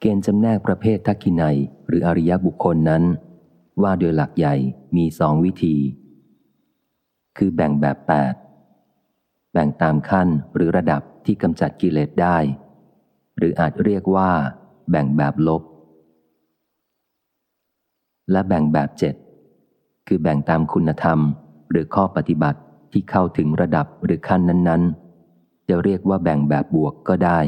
เกณฑ์จำแนกประเภททักขินัยหรืออริยบุคคลนั้น ว่าโดยหลักใหญ่มีสองวิธี คือแบ่งแบบแปดแบ่งตามขั้นหรือระดับที่กำจัดกิเลสได้ หรืออาจเรียกว่า แบ่งแบบลบ และแบ่งแบบเจ็ดคือแบ่งตามคุณธรรม หรือข้อปฏิบัติที่เข้าถึงระดับหรือขั้นนั้น ๆ จะเรียกว่าแบ่งแบบบวกก็ได้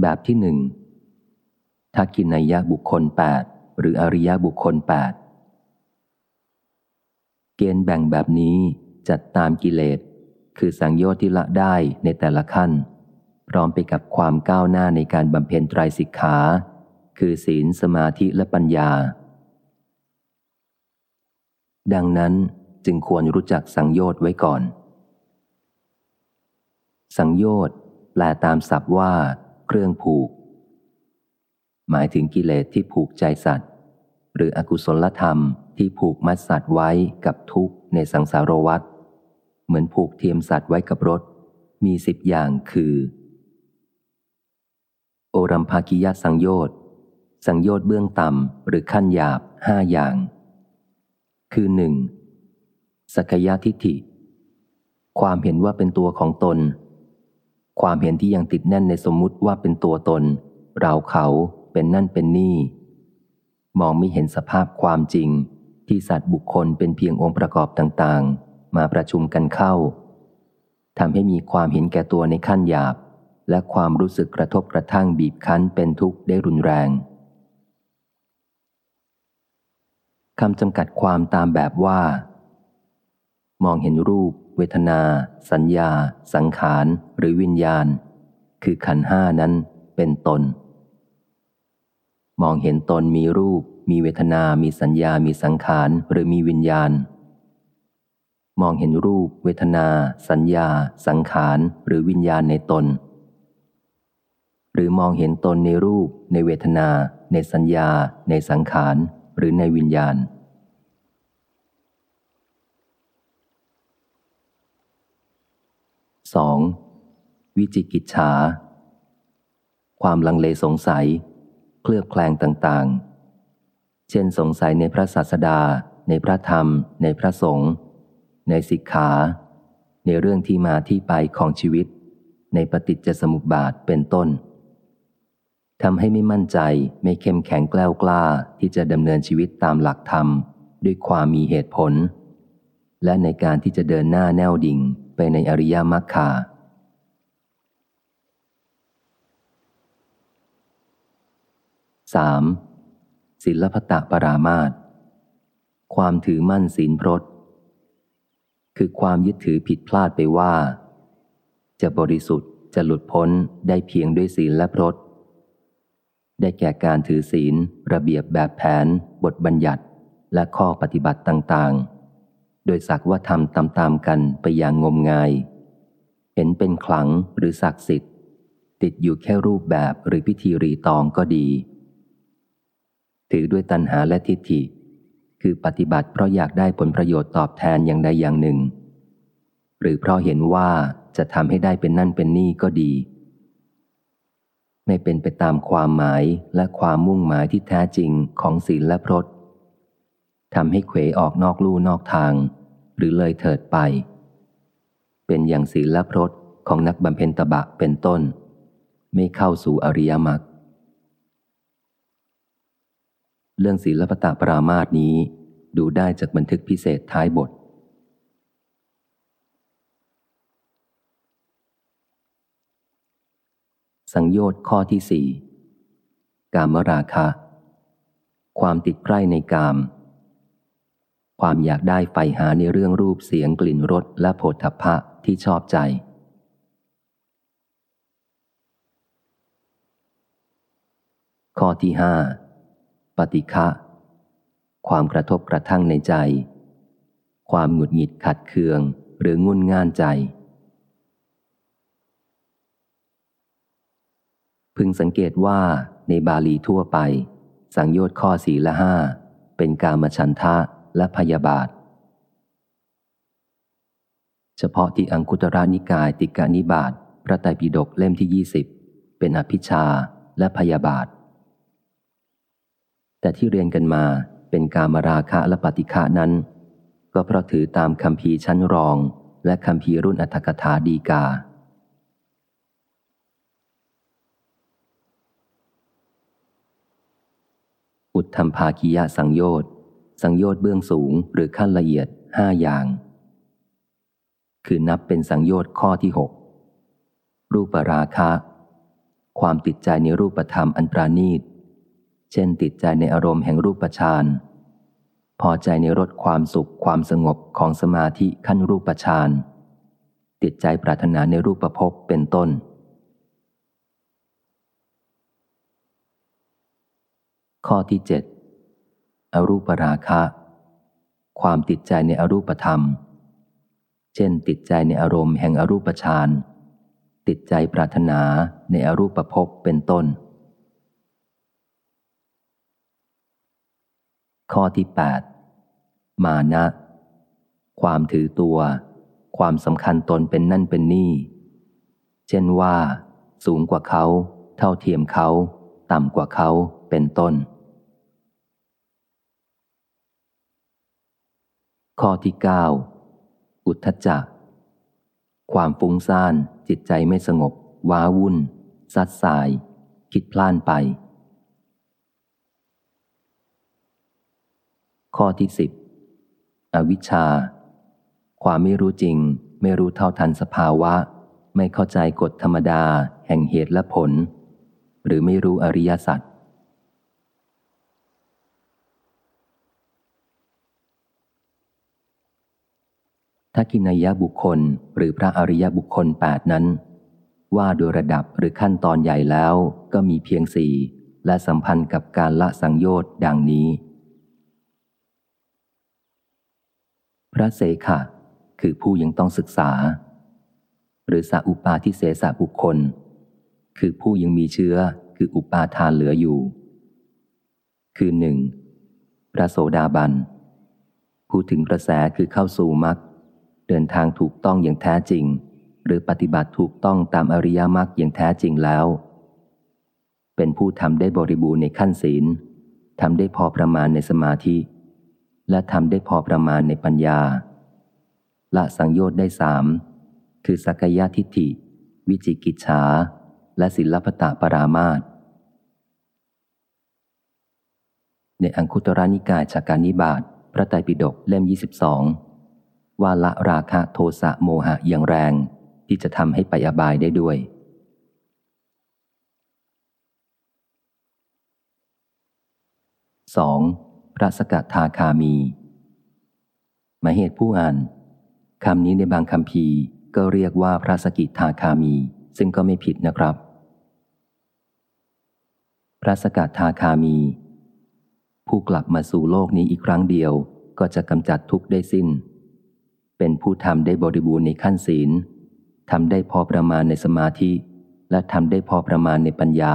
แบบที่หนึ่งทักกินายะบุคคลแปดหรืออริยบุคคลแปดเกณฑ์แบ่งแบบนี้จัดตามกิเลส คือสังโยชน์ที่ละได้ในแต่ละขั้น พร้อมไปกับความก้าวหน้าในการบำเพ็ญไตรสิกขา คือศีลสมาธิและปัญญา ดังนั้นจึงควรรู้จักสังโยชน์ไว้ก่อน สังโยชน์แปลตามศัพท์ว่า เครื่องผูก หมายถึงกิเลสที่ผูกใจสัตว์ หรืออกุศลธรรมที่ผูกมัดสัตว์ไว้กับทุกข์ในสังสารวัฏเหมือนผูกเทียมสัตว์ไว้กับรถ มีสิบอย่างคือ โอรัมภากิยสังโยชน์สังโยชน์เบื้องต่ำหรือขั้นหยาบห้าอย่าง คือหนึ่งสักยะทิฏฐิ ความเห็นว่าเป็นตัวของตน ความเห็นที่ยังติดแน่นในสมมุติว่าเป็นตัวตน เราเขาเป็นนั่นเป็นนี่ มองไม่เห็นสภาพความจริง ที่สัตว์บุคคลเป็นเพียงองค์ประกอบต่างๆ มาประชุมกันเข้าทำให้มีความเห็นแก่ตัวในขั้นหยาบ และความรู้สึกกระทบกระทั่งบีบคั้นเป็นทุกข์ได้รุนแรงคำจำกัดความตามแบบว่า มองเห็นรูป เวทนา สัญญา สังขารหรือวิญญาณ คือขันห้านั้นเป็นตน มองเห็นตนมีรูป มีเวทนา มีสัญญา มีสังขารหรือมีวิญญาณ มองเห็นรูป เวทนา สัญญา สังขารหรือวิญญาณในตน หรือมองเห็นตนในรูป ในเวทนา ในสัญญา ในสังขารหรือในวิญญาณ 2. วิจิกิจฉา ความลังเลสงสัย เคลือบแคลงต่างๆ เช่นสงสัยในพระศาสดา ในพระธรรม ในพระสงฆ์ในสิกขา ในเรื่องที่มาที่ไปของชีวิต ในปฏิจจสมุปบาทเป็นต้นทำให้ไม่มั่นใจไม่เข้มแข็งแกล้วกล้าที่จะดำเนินชีวิตตามหลักธรรม ด้วยความมีเหตุผล และในการที่จะเดินหน้าแนวดิ่ง ไปในอริยมรรคาสามศิลปตะปรามาตความถือมั่นศีลพรตคือความยึดถือผิดพลาดไปว่า จะบริสุทธิ์จะหลุดพ้นได้เพียงด้วยศีลและพรตได้แก่การถือศีล ระเบียบแบบแผน บทบัญญัติและข้อปฏิบัติต่างๆ โดยสักว่าทำตามๆกันไปอย่างงมงาย เห็นเป็นขลังหรือศักดิ์สิทธิ์ ติดอยู่แค่รูปแบบหรือพิธีรีตองก็ดี ถือด้วยตัณหาและทิฏฐิ คือปฏิบัติเพราะอยากได้ผลประโยชน์ตอบแทนอย่างใดอย่างหนึ่ง หรือเพราะเห็นว่าจะทำให้ได้เป็นนั่นเป็นนี่ก็ดี ไม่เป็นไปตามความหมายและความมุ่งหมายที่แท้จริงของศีลและพรต ทำให้เขวออกนอกลู่นอกทาง หรือเลยเถิดไป เป็นอย่างศีลละพรตของนักบำเพ็ญตบะเป็นต้น ไม่เข้าสู่อริยมรรคเรื่องศีลปตะปรามาสนี้ ดูได้จากบันทึกพิเศษท้ายบท สังโยชน์ข้อที่สี่กามราคะ ความติดใกล้ในกาม ความอยากได้ใฝ่หาในเรื่องรูปเสียงกลิ่นรสและโผฏฐัพพะที่ชอบใจ ข้อที่ห้าปฏิฆะความกระทบกระทั่งในใจ ความหงุดหงิดขัดเคืองหรืองุนง่านใจ พึงสังเกตว่าในบาลีทั่วไป สังโยชน์ข้อสีละห้าเป็นกามฉันทะ และพยาบาท เฉพาะที่อังคุตรานิกายติกานิบาตพระไตรปิฎกเล่มที่ยี่สิบเป็นอภิชาและพยาบาท แต่ที่เรียนกันมาเป็นการมราคะและปฏิฆานั้น ก็เพราะถือตามคำพีชั้นรอง และคำพีรุ่นอัตถกถาดีกาอุทธรรมภาคียะสังโยชน์ สังโยชน์เบื้องสูงหรือขั้นละเอียดห้าอย่าง คือนับเป็นสังโยชน์ข้อที่หกรูปราคะ ความติดใจในรูปธรรมอันปราณีต เช่นติดใจในอารมณ์แห่งรูปฌานพอใจในรสความสุขความสงบของสมาธิขั้นรูปฌานติดใจปรารถนาในรูปภพเป็นต้น ข้อที่เจ็ด อรูปราคะ ความติดใจในอรูปธรรม เช่น ติดใจในอารมณ์แห่งอรูปฌานติดใจปรารถนาในอรูปภพเป็นต้น ข้อที่ 8 มานะ ความถือตัว ความสำคัญตนเป็นนั่นเป็นนี่ เช่นว่า สูงกว่าเขา เท่าเทียมเขา ต่ำกว่าเขาเป็นต้น ข้อที่9อุทธจักความฟุ้งซ่าน จิตใจไม่สงบ ว้าวุ่น ซัดสาย คิดพล่านไป ข้อที่สิบอวิชชา ความไม่รู้จริง ไม่รู้เท่าทันสภาวะ ไม่เข้าใจกฎธรรมดา แห่งเหตุและผล หรือไม่รู้อริยสัจ ทักินายะบุคคลหรือพระอริยบุคคลแปดนั้น ว่าโดยระดับหรือขั้นตอนใหญ่แล้วก็มีเพียงสี่และสัมพันธ์กับการละสังโยชน์ดังนี้ พระเสขะคือผู้ยังต้องศึกษา หรือสัอุปาทิเสสะบุคคล คือผู้ยังมีเชื้อคืออุปาทานเหลืออยู่ คือหนึ่งพระโสดาบัน ผู้ถึงกระแสคือเข้าสู่มรรค เดินทางถูกต้องอย่างแท้จริง หรือปฏิบัติถูกต้องตามอริยมรรคอย่างแท้จริงแล้ว เป็นผู้ทำได้บริบูรณ์ในขั้นศีลทำได้พอประมาณในสมาธิ และทำได้พอประมาณในปัญญา ละสังโยชน์ได้สามคือสักยะทิฏฐิ วิจิกิจฉา และศิลปตะปรามาตในอังคุตรนิกายจากการนิบาตพระไตรปิฎกเล่ม 22 ว่าละราคะโทสะโมหะอย่างแรง ที่จะทำให้ไปอบายได้ด้วย 2. พระสกัดทาคามีหมายเหตุผู้อ่านคำนี้ในบางคำพีก็เรียกว่าพระสกิทาคามี ซึ่งก็ไม่ผิดนะครับ พระสกัดทาคามี ผู้กลับมาสู่โลกนี้อีกครั้งเดียวก็จะกำจัดทุกข์ได้สิ้น เป็นผู้ทำได้บริบูรณ์ในขั้นศีลทำได้พอประมาณในสมาธิ และทำได้พอประมาณในปัญญา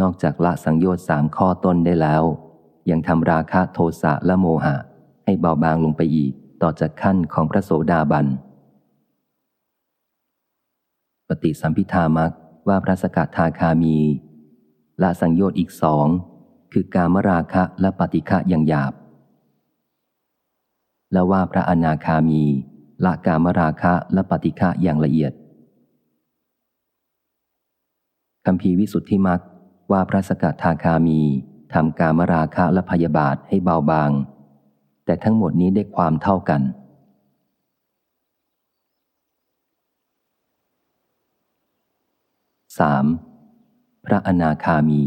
นอกจากละสังโยชน์สามข้อต้นได้แล้ว ยังทำราคะโทสะและโมหะ ให้เบาบางลงไปอีกต่อจากขั้นของพระโสดาบัน ปฏิสัมพิธามักว่าพระสกัดทาคามีละสังโยชน์อีกสองคือการมราคะและปฏิฆะอย่างหยาบ และว่าพระอนาคามี ละกามราคะและปฏิฆะอย่างละเอียดคำพีวิสุทธิมักว่าพระสกัดทาคามีทำกามราคะและพยาบาทให้เบาบาง แต่ทั้งหมดนี้ได้ความเท่ากัน 3. พระอนาคามี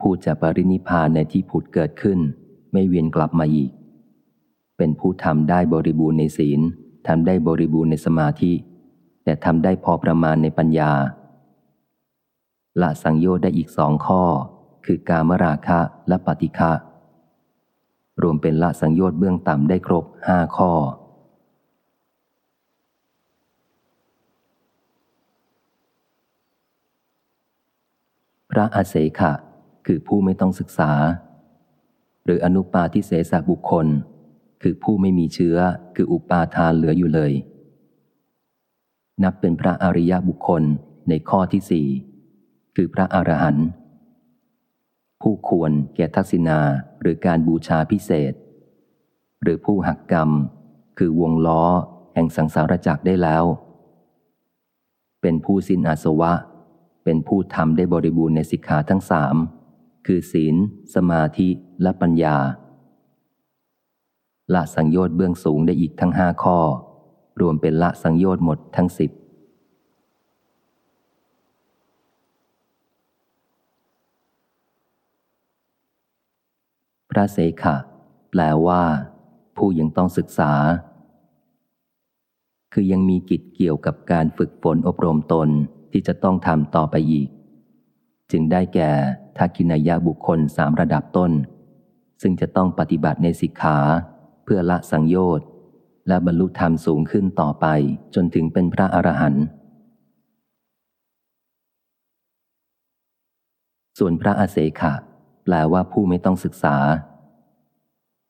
ผู้จะปรินิพานในที่ผุดเกิดขึ้น ไม่เวียนกลับมาอีก เป็นผู้ทำได้บริบูรณ์ในศีลทำได้บริบูรณ์ในสมาธิ แต่ทำได้พอประมาณในปัญญา ละสังโยชน์ได้อีกสองข้อ คือการมราคะและปฏิฆะรวมเป็นละสังโยชน์เบื้องต่ำได้ครบห้าข้อ พระอาเสขะคือผู้ไม่ต้องศึกษา หรืออนุปาทิเสสบุคคล คือผู้ไม่มีเชื้อคืออุปาทานเหลืออยู่เลย นับเป็นพระอริยบุคคลในข้อที่สี่คือพระอรหันต์ผู้ควรแก่ทักษิณาหรือการบูชาพิเศษ หรือผู้หักกรรม คือวงล้อแห่งสังสารจักรได้แล้ว เป็นผู้สิ้นอาสวะ เป็นผู้ทำได้บริบูรณ์ในสิกขาทั้งสามคือศีล สมาธิและปัญญา ละสังโยชน์เบื้องสูงได้อีกทั้งห้าข้อ รวมเป็นละสังโยชน์หมดทั้งสิบพระเสขะแปลว่า ผู้ยังต้องศึกษา คือยังมีกิจเกี่ยวกับการฝึกฝนอบรมตนที่จะต้องทำต่อไปอีก จึงได้แก่ทักกินายะบุคคลสามระดับต้น ซึ่งจะต้องปฏิบัติในสิกขา เพื่อละสังโยชน์ และบรรลุธรรมสูงขึ้นต่อไปจนถึงเป็นพระอรหันต์ส่วนพระอาเสขะแปลว่าผู้ไม่ต้องศึกษา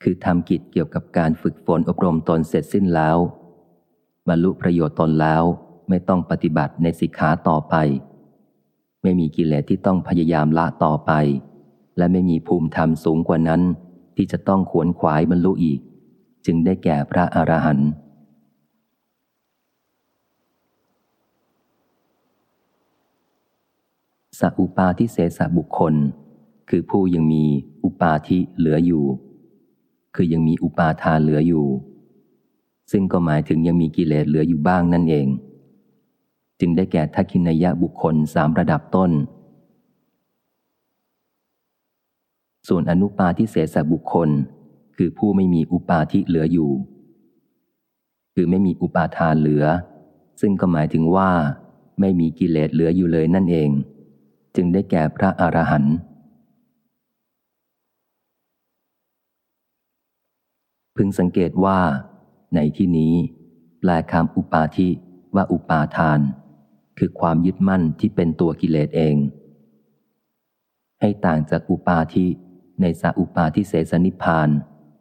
คือทำกิจเกี่ยวกับการฝึกฝนอบรมตนเสร็จสิ้นแล้ว บรรลุประโยชน์ตนแล้วไม่ต้องปฏิบัติในสิกขาต่อไป ไม่มีกิเลสที่ต้องพยายามละต่อไป และไม่มีภูมิธรรมสูงกว่านั้น ที่จะต้องขวนขวายบรรลุอีก จึงได้แก่พระอรหันต์สัอุปาทิเสสบุคคล คือผู้ยังมีอุปาทิเหลืออยู่ คือยังมีอุปาทานเหลืออยู่ ซึ่งก็หมายถึงยังมีกิเลสเหลืออยู่บ้างนั่นเอง จึงได้แก่ทักขินายะบุคคลสามระดับต้น ส่วนอนุปาทิเสสบุคคล คือผู้ไม่มีอุปาทิเหลืออยู่ คือไม่มีอุปาทานเหลือ ซึ่งก็หมายถึงว่า ไม่มีกิเลสเหลืออยู่เลยนั่นเอง จึงได้แก่พระอรหันต์พึงสังเกตว่า ในที่นี้แปลคำอุปาทิว่าอุปาทาน คือความยึดมั่นที่เป็นตัวกิเลสเอง ให้ต่างจากอุปาทิในสาอุปาทิเสสนิพาน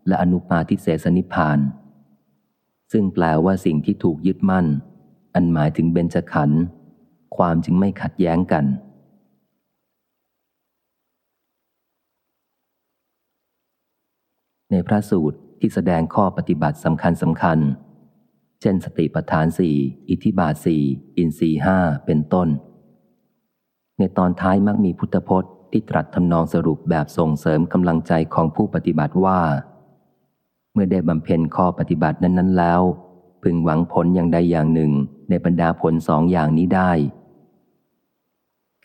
และอนุปาทิเสสนิพาน ซึ่งแปลว่าสิ่งที่ถูกยึดมั่น อันหมายถึงเบญจขันธ์ความจึงไม่ขัดแย้งกัน ในพระสูตรที่แสดงข้อปฏิบัติสำคัญสำคัญ เช่นสติปัฏฐานสี่อิทิบาทสี่อินทรีห้าเป็นต้น ในตอนท้ายมักมีพุทธพจน์ที่ตรัสทำนองสรุปแบบส่งเสริมกำลังใจของผู้ปฏิบัติว่า เมื่อได้บำเพ็ญข้อปฏิบัตินั้นๆแล้ว พึงหวังผลอย่างใดอย่างหนึ่งในบรรดาผลสองอย่างนี้ได้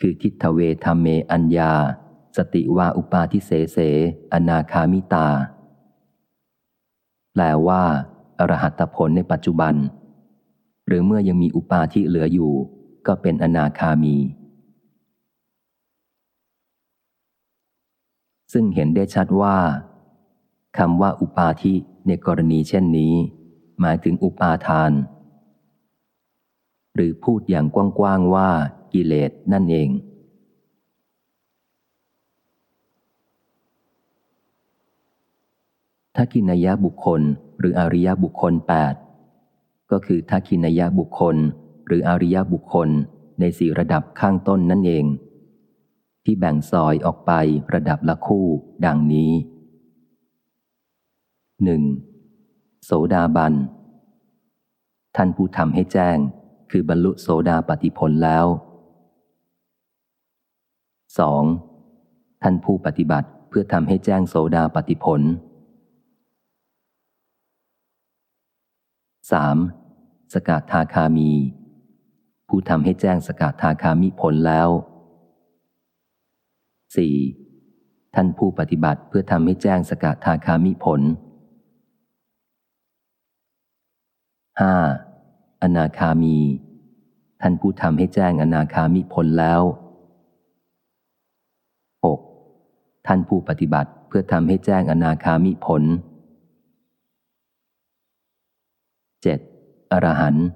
คือทิฏฐเวธรรมเมอัญญา สติวาอุปาทิเสเส อนาคามิตา แปลว่าอรหัตผลในปัจจุบัน หรือเมื่อยังมีอุปาทิเหลืออยู่ ก็เป็นอนาคามี ซึ่งเห็นได้ชัดว่า คำว่าอุปาทิในกรณีเช่นนี้ หมายถึงอุปาทาน หรือพูดอย่างกว้างๆว่ากิเลสนั่นเอง ทักขินายะบุคคลหรืออริยบุคคล 8 ก็คือทักขินายะบุคคล หรืออริยบุคคลในสี่ระดับข้างต้นนั่นเอง ที่แบ่งซอยออกไประดับละคู่ ดังนี้ 1. โสดาบัน ท่านผู้ทำให้แจ้งคือบรรลุโสดาปฏิผลแล้ว 2. ท่านผู้ปฏิบัติเพื่อทำให้แจ้งโสดาปฏิผล 3. สกทาคามี ผู้ทำให้แจ้งสกทาคามิผลแล้ว 4. ท่านผู้ปฏิบัติเพื่อทำให้แจ้งสกทาคามิผล 5. อนาคามี ท่านผู้ทำให้แจ้งอนาคามิผลแล้ว 6. ท่านผู้ปฏิบัติเพื่อทำให้แจ้งอนาคามิผล 7. อรหันต์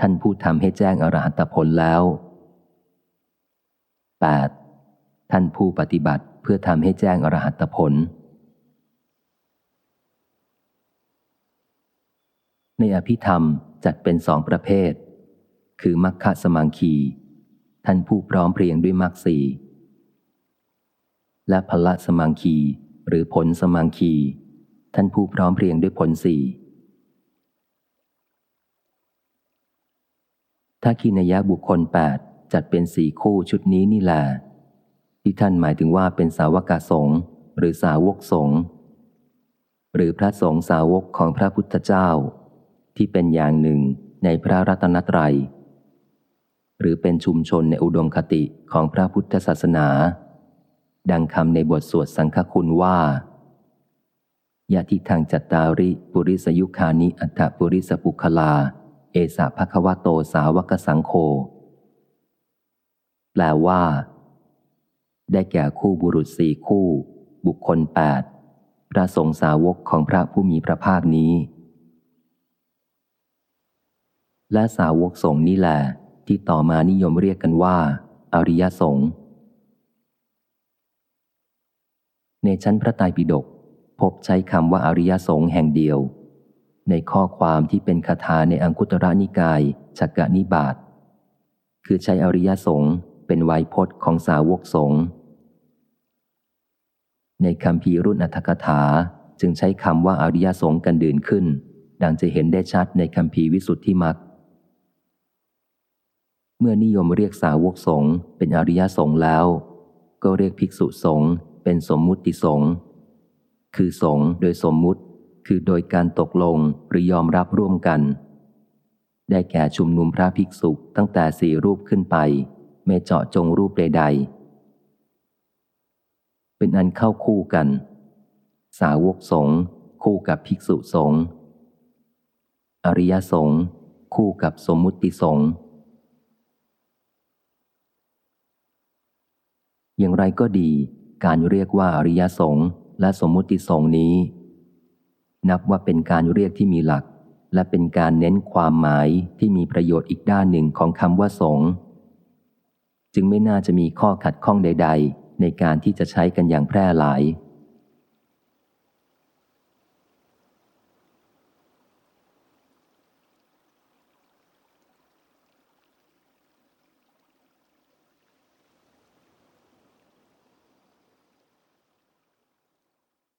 ท่านผู้ทำให้แจ้งอรหัตผลแล้ว 8. ท่านผู้ปฏิบัติเพื่อทำให้แจ้งอรหัตผล ในอภิธรรมจัดเป็นสองประเภท คือมัคคะสมังคี ท่านผู้พร้อมเพรียงด้วยมัคสีและพละสมังคี หรือผลสมังคี ท่านผู้พร้อมเพรียงด้วยผลสี่ถ้าคีนยะบุคคลแปดจัดเป็นสี่คู่ชุดนี้นี่แหละที่ท่านหมายถึงว่าเป็นสาวกสงฆ์หรือสาวกสงฆ์หรือพระสงฆ์สาวกของพระพุทธเจ้า ที่เป็นอย่างหนึ่งในพระรัตนตรัย หรือเป็นชุมชนในอุดมคติของพระพุทธศาสนา ดังคำในบทสวดสังฆคุณว่ายะทิทางจัตตาริ ปุริสยุคานิอัตถปุริสปุคลา เอสะภควโตสาวกสังโฆแปลว่า ได้แก่คู่บุรุษสี่คู่ บุคคลแปดพระสงฆ์สาวกของพระผู้มีพระภาคนี้ และสาวกสงฆ์นี่แหละที่ต่อมานิยมเรียกกันว่า อริยสงฆ์ในชั้นพระไตรปิฎกพบใช้คำว่าอริยสงฆ์แห่งเดียว ในข้อความที่เป็นคาถาในอังคุตระนิกายชักกะนิบาตคือใช้อริยสงฆ์เป็นไวยพจน์ของสาวกสงฆ์ในคำพีรุ่นอัธกถาจึงใช้คำว่าอริยสงฆ์กันดื่นขึ้น ดังจะเห็นได้ชัดในคำพีวิสุทธิมัก เมื่อนิยมเรียกสาวกสงฆ์เป็นอริยสงฆ์แล้ว ก็เรียกภิกษุสงฆ์เป็นสมมุติสงฆ์คือสงฆ์โดยสมมุติ คือโดยการตกลงหรือยอมรับร่วมกัน ได้แก่ชุมนุมพระภิกษุตั้งแต่สี่รูปขึ้นไป ไม่เจาะจงรูปใด ๆ เป็นอันเข้าคู่กัน สาวกสงฆ์คู่กับภิกษุสงฆ์อริยสงฆ์คู่กับสมมุติสงฆ์ อย่างไรก็ดี การเรียกว่าอริยสงฆ์และสมมุติสงฆ์นี้ นับว่าเป็นการเรียกที่มีหลัก และเป็นการเน้นความหมายที่มีประโยชน์อีกด้านหนึ่งของคำว่าสงฆ์จึงไม่น่าจะมีข้อขัดข้องใด ๆ ในการที่จะใช้กันอย่างแพร่หลาย